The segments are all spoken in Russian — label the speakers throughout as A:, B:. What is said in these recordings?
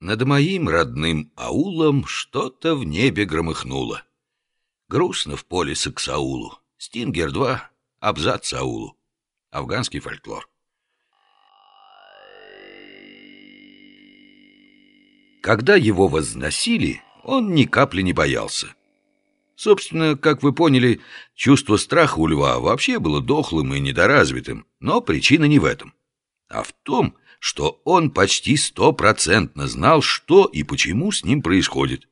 A: Над моим родным аулом что-то в небе громыхнуло. Грустно в поле Саксаулу. Стингер-2, абзац аулу. Афганский фольклор. Когда его возносили, он ни капли не боялся. Собственно, как вы поняли, чувство страха у льва вообще было дохлым и недоразвитым, но причина не в этом, а в том, что он почти стопроцентно знал, что и почему с ним происходит.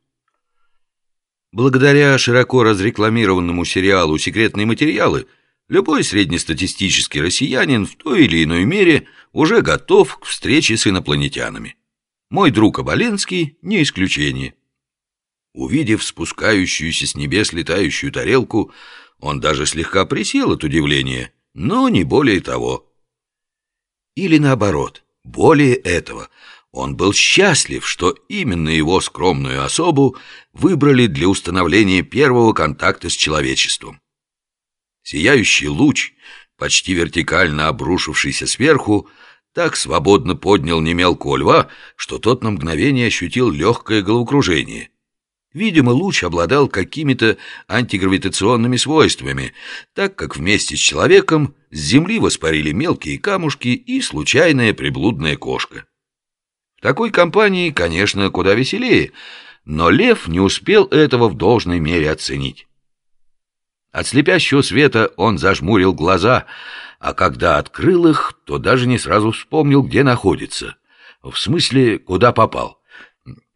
A: Благодаря широко разрекламированному сериалу «Секретные материалы» любой среднестатистический россиянин в той или иной мере уже готов к встрече с инопланетянами. Мой друг Оболенский не исключение. Увидев спускающуюся с небес летающую тарелку, он даже слегка присел от удивления, но не более того. Или наоборот, более этого, он был счастлив, что именно его скромную особу выбрали для установления первого контакта с человечеством. Сияющий луч, почти вертикально обрушившийся сверху, так свободно поднял немелкого льва, что тот на мгновение ощутил легкое головокружение. Видимо, луч обладал какими-то антигравитационными свойствами, так как вместе с человеком с земли воспарили мелкие камушки и случайная приблудная кошка. В такой компании, конечно, куда веселее, но лев не успел этого в должной мере оценить. От слепящего света он зажмурил глаза, а когда открыл их, то даже не сразу вспомнил, где находится. В смысле, куда попал.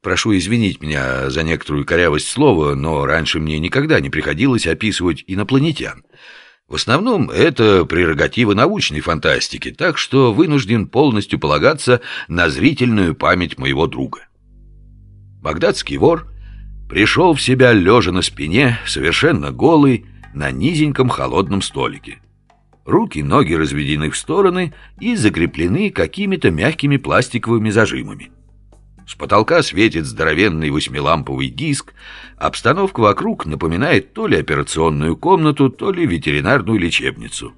A: Прошу извинить меня за некоторую корявость слова, но раньше мне никогда не приходилось описывать инопланетян. В основном это прерогатива научной фантастики, так что вынужден полностью полагаться на зрительную память моего друга. Багдадский вор пришел в себя лежа на спине, совершенно голый, на низеньком холодном столике. Руки и ноги разведены в стороны и закреплены какими-то мягкими пластиковыми зажимами. С потолка светит здоровенный восьмиламповый диск. Обстановка вокруг напоминает то ли операционную комнату, то ли ветеринарную лечебницу.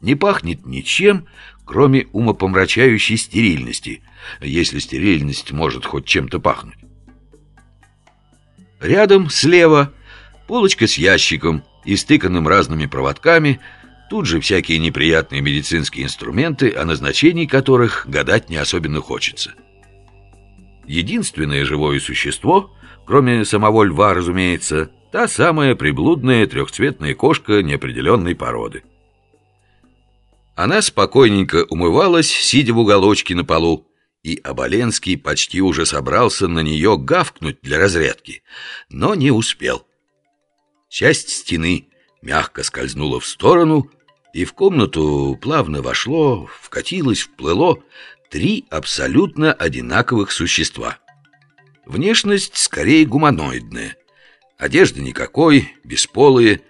A: Не пахнет ничем, кроме умопомрачающей стерильности, если стерильность может хоть чем-то пахнуть. Рядом, слева, полочка с ящиком, истыканным разными проводками, тут же всякие неприятные медицинские инструменты, о назначении которых гадать не особенно хочется. Единственное живое существо, кроме самого льва, разумеется, та самая приблудная трехцветная кошка неопределенной породы. Она спокойненько умывалась, сидя в уголочке на полу, и Оболенский почти уже собрался на нее гавкнуть для разрядки, но не успел. Часть стены мягко скользнула в сторону, и в комнату плавно вошло, вкатилось, вплыло три абсолютно одинаковых существа. Внешность скорее гуманоидная. Одежды никакой, бесполые,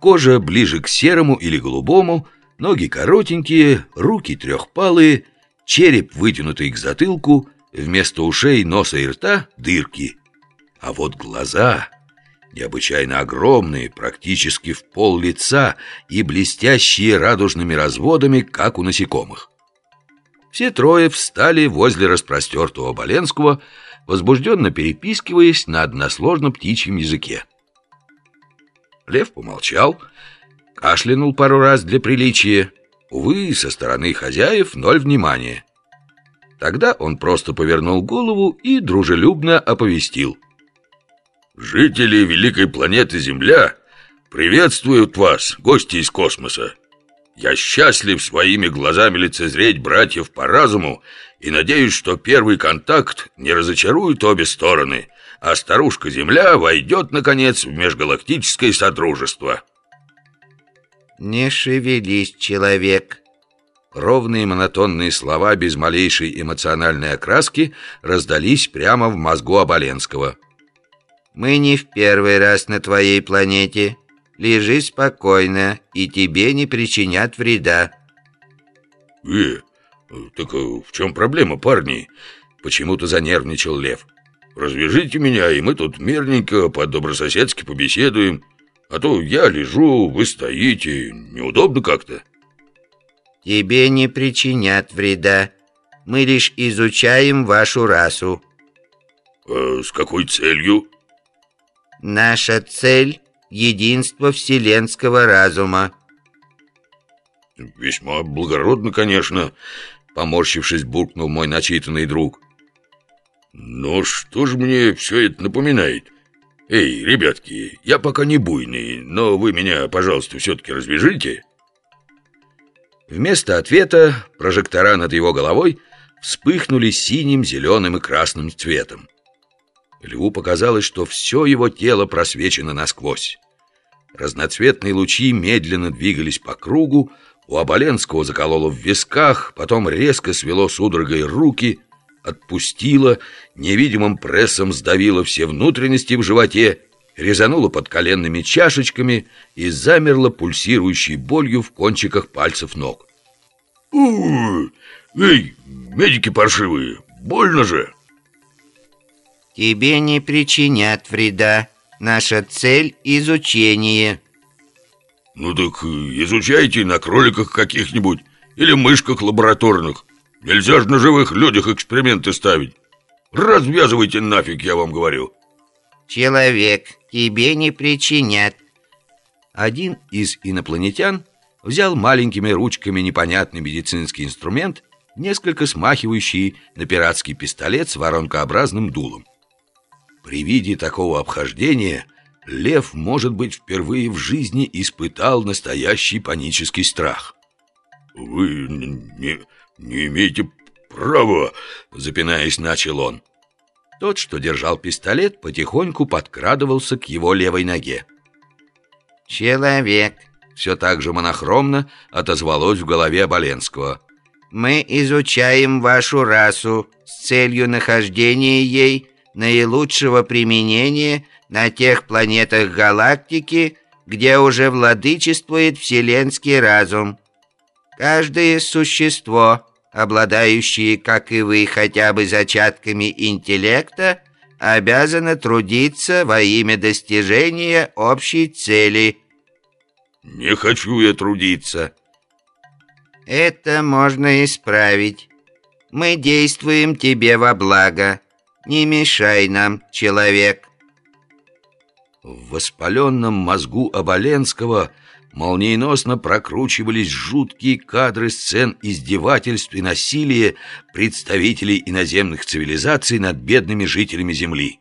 A: кожа ближе к серому или голубому, ноги коротенькие, руки трехпалые, череп вытянутый к затылку, вместо ушей, носа и рта дырки. А вот глаза необычайно огромные, практически в пол лица и блестящие радужными разводами, как у насекомых. Все трое встали возле распростертого Боленского, возбужденно перепискиваясь на односложном птичьем языке. Лев помолчал, кашлянул пару раз для приличия. Увы, со стороны хозяев ноль внимания. Тогда он просто повернул голову и дружелюбно оповестил. «Жители великой планеты Земля приветствуют вас, гости из космоса. Я счастлив своими глазами лицезреть братьев по разуму и надеюсь, что первый контакт не разочарует обе стороны, а старушка-Земля войдет, наконец, в межгалактическое содружество.
B: «Не шевелись, человек!»
A: Ровные монотонные слова без малейшей эмоциональной окраски раздались прямо в мозгу Оболенского.
B: «Мы не в первый раз на твоей планете. Лежи спокойно, и тебе не причинят вреда.
A: Э, так э, в чем проблема, парни? Почему-то занервничал Лев. Развяжите меня, и мы тут мирненько, по-добрососедски побеседуем. А то я лежу, вы стоите, неудобно как-то.
B: Тебе не причинят вреда. Мы лишь изучаем вашу расу.
A: А с какой целью?
B: Наша цель — единство вселенского разума.
A: Весьма благородно, конечно, поморщившись, буркнул мой начитанный друг. Но что же мне все это напоминает? Эй, ребятки, я пока не буйный, но вы меня, пожалуйста, все-таки развяжите. Вместо ответа прожектора над его головой вспыхнули синим, зеленым и красным цветом. Льву показалось, что все его тело просвечено насквозь. Разноцветные лучи медленно двигались по кругу, у Оболенского закололо в висках, потом резко свело судорогой руки, отпустило, невидимым прессом сдавило все внутренности в животе, резануло под коленными чашечками и замерло пульсирующей болью в кончиках пальцев ног. Эй, медики паршивые, больно же!»
B: «Тебе не причинят вреда. Наша цель — изучение».
A: «Ну так изучайте на кроликах каких-нибудь или мышках лабораторных. Нельзя же на живых людях эксперименты ставить. Развязывайте нафиг, я вам говорю».
B: «Человек, тебе не причинят».
A: Один из инопланетян взял маленькими ручками непонятный медицинский инструмент, несколько смахивающий на пиратский пистолет с воронкообразным дулом. При виде такого обхождения Лев, может быть, впервые в жизни испытал настоящий панический страх. «Вы не, не имеете права», — запинаясь, начал он. Тот, что держал пистолет, потихоньку подкрадывался к его левой ноге.
B: «Человек», —
A: все так же монохромно отозвалось в голове Оболенского.
B: «Мы изучаем вашу расу с целью нахождения ей наилучшего применения на тех планетах галактики, где уже владычествует вселенский разум. Каждое существо, обладающее, как и вы, хотя бы зачатками интеллекта, обязано трудиться во имя достижения общей цели.
A: «Не хочу я трудиться».
B: «Это можно исправить. Мы действуем тебе во благо». Не мешай нам, человек.
A: В воспаленном мозгу Оболенского молниеносно прокручивались жуткие кадры сцен издевательств и насилия представителей иноземных цивилизаций над бедными жителями Земли.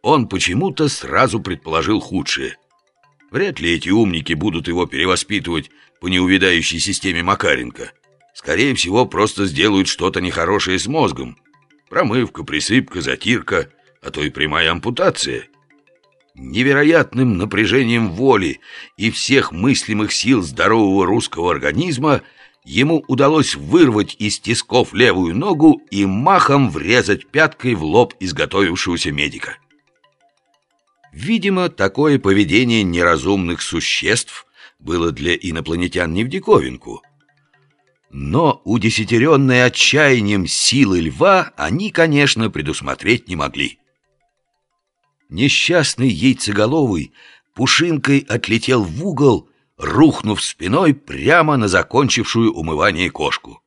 A: Он почему-то сразу предположил худшее. Вряд ли эти умники будут его перевоспитывать по неувядающей системе Макаренко. Скорее всего, просто сделают что-то нехорошее с мозгом, Промывка, присыпка, затирка, а то и прямая ампутация. Невероятным напряжением воли и всех мыслимых сил здорового русского организма ему удалось вырвать из тисков левую ногу и махом врезать пяткой в лоб изготовившегося медика. Видимо, такое поведение неразумных существ было для инопланетян не в диковинку – но удесятеренные отчаянием силы льва они, конечно, предусмотреть не могли. Несчастный яйцеголовый пушинкой отлетел в угол, рухнув спиной прямо на закончившую умывание кошку.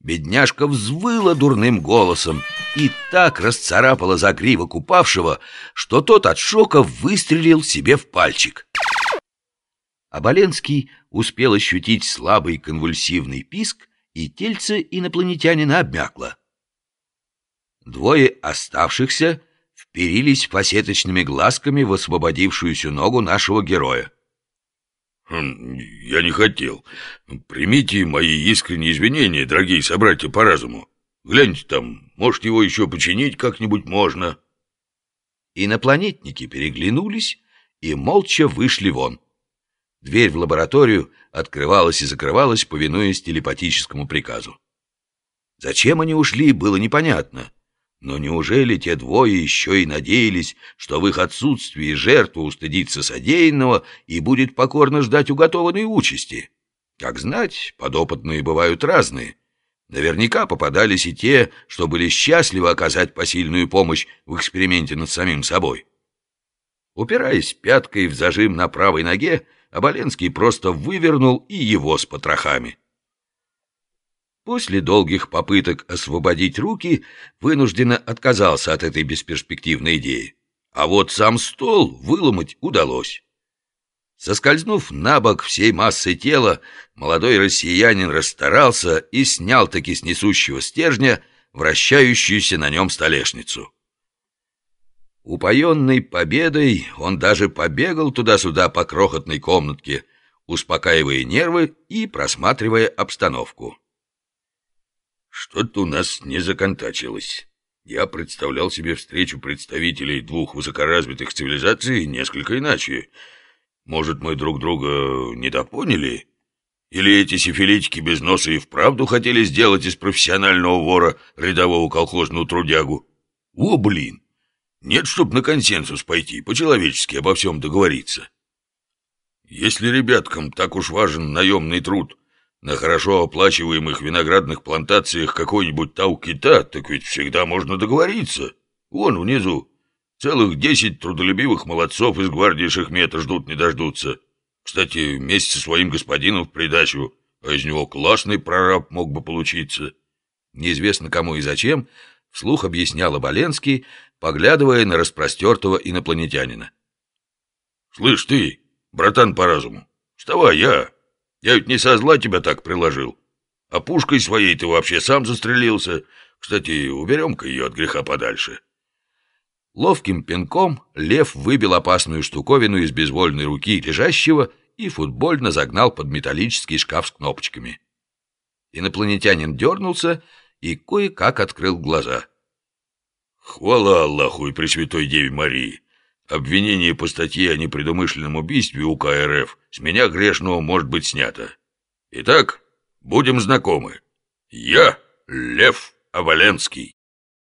A: Бедняжка взвыла дурным голосом и так расцарапала загривок упавшего, что тот от шока выстрелил себе в пальчик. Оболенский успел ощутить слабый конвульсивный писк, и тельце инопланетянина обмякло. Двое оставшихся вперились фасеточными глазками в освободившуюся ногу нашего героя. Хм, «Я не хотел. Примите мои искренние извинения, дорогие собратья по разуму. Гляньте там, может, его еще починить как-нибудь можно». Инопланетники переглянулись и молча вышли вон. Дверь в лабораторию открывалась и закрывалась, повинуясь телепатическому приказу. Зачем они ушли, было непонятно. Но неужели те двое еще и надеялись, что в их отсутствии жертва устыдится содеянного и будет покорно ждать уготованной участи? Как знать, подопытные бывают разные. Наверняка попадались и те, что были счастливы оказать посильную помощь в эксперименте над самим собой. Упираясь пяткой в зажим на правой ноге, Оболенский просто вывернул и его с потрохами.
C: После долгих попыток освободить руки, вынужденно отказался от этой бесперспективной идеи. А вот сам стол выломать удалось. Соскользнув на бок всей массой тела, молодой россиянин расстарался и снял таки с несущего стержня вращающуюся на нем столешницу. Упоенный победой, он даже побегал туда-сюда по крохотной комнатке, успокаивая нервы и просматривая обстановку.
A: Что-то у нас не законтачилось. Я представлял себе встречу представителей двух высокоразвитых цивилизаций несколько иначе. Может, мы друг друга недопоняли? Или эти сифилитики без носа и вправду хотели сделать из профессионального вора рядового колхозного трудягу? О, блин! Нет, чтоб на консенсус пойти, по-человечески обо всем договориться. Если ребяткам так уж важен наемный труд на хорошо оплачиваемых виноградных плантациях какой-нибудь тау-кита, так ведь всегда можно договориться. Вон внизу целых десять трудолюбивых молодцов из гвардии Шахмета ждут не дождутся. Кстати, вместе со своим господином в придачу, а из него классный прораб мог бы получиться.
C: Неизвестно кому и зачем, вслух объяснял Оболенский, поглядывая на распростертого инопланетянина.
A: «Слышь ты, братан по разуму, вставай, я. Я ведь не со зла тебя так приложил. А пушкой своей ты вообще сам застрелился. Кстати, уберем-ка ее от греха подальше».
C: Ловким пинком лев выбил опасную штуковину из безвольной руки лежащего и футбольно загнал под металлический шкаф с кнопочками. Инопланетянин дернулся и кое-как открыл глаза.
A: Хвала Аллаху и Пресвятой Деве Марии. Обвинение по статье о непредумышленном убийстве УК РФ с меня грешного может быть снято. Итак, будем знакомы. Я Лев Аваленский.